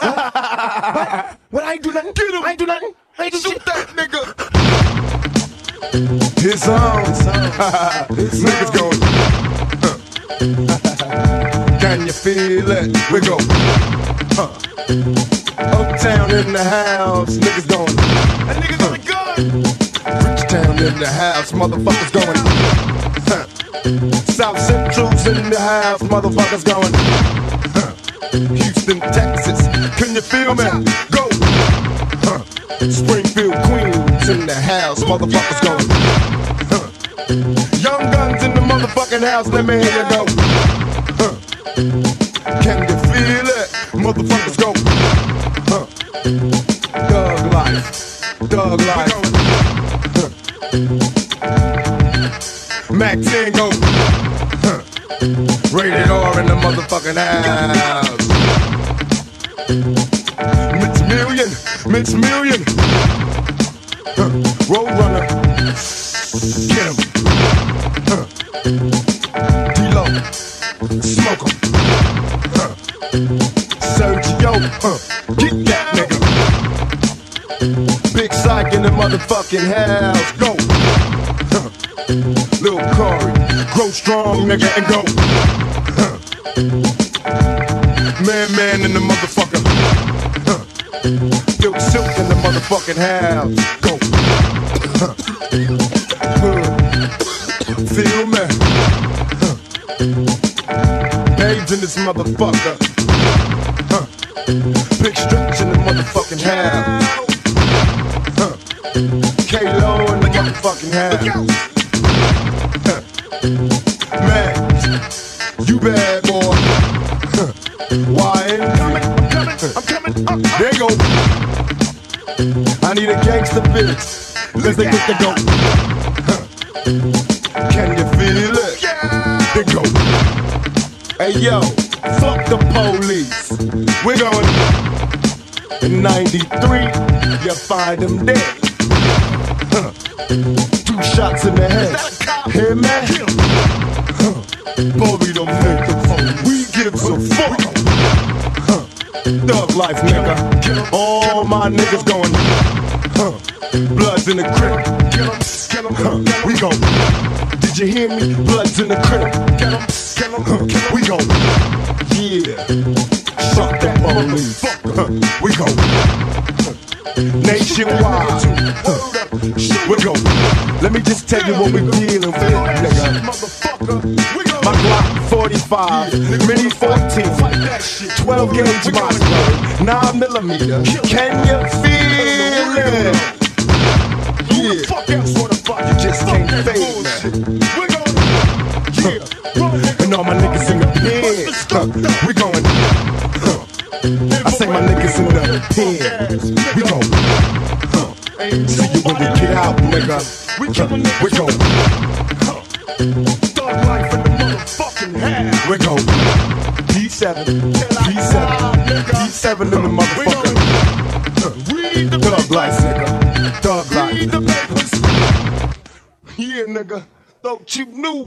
what? What? I do nothing. Get him. I do nothing. I ain't do Shoot shit. that nigga. His on. Niggas going. Can you feel it? We go. Huh. Uptown in the house, niggas going. That nigga got a gun. Rich town in the house, motherfuckers going. Huh. South Central's in the house, motherfuckers going. Huh. Houston, Texas, can you feel me? Go. Huh. Springfield, Queens in the house, motherfuckers going. Huh. Young guns in the motherfucking house, let me hear you go. Huh. Can you feel it? Motherfuckers go. Huh. Thug life, thug life. Mac 10 go. Rated R in the motherfucking house. Mitch Million, Mitch Million. Huh. Roadrunner. Get him. Huh. D-Lo. Smoke him. Huh. Sergio. Huh. Get that nigga. Big Syke in the motherfucking house. Go. Lil Corey, grow strong, nigga, and go. Man, man in the motherfucker. Huh. Silk, silk in the motherfucking house. Go. Feel me? Huh. In this motherfucker. Big stretch in the motherfucking house. K-Lo in the motherfucking house. Man, you bad boy. Why I'm coming. I'm coming. There go. I need a gangster bitch. Cause they get the go. Can you feel it? They go. Hey yo, fuck the police. We're going. In 93, you find them dead. Two shots in the head. Hey man. Huh. Bobby don't make the phone. We give some fuck. Thug life, nigga. All my niggas going. Bloods in the crib. We go. Did you hear me? Bloods in the crib. We go. Yeah. Fuck the police. We go. Nationwide. We go. Let me just tell you what we dealing with, nigga. My Glock 45, Mini 14, 12 gauge Mossberg, 9 millimeter. Can you feel it? Yeah, you just can't fade. And all my niggas in the pen, huh. we going. Huh. I say my niggas in the pen, we going. See you when we get out, nigga. We going. Thug life in the motherfucking house. We go. P7, P7, P7 in the motherfucker. Thug life, nigga. Thug Read the papers. Yeah, nigga. Thought you knew.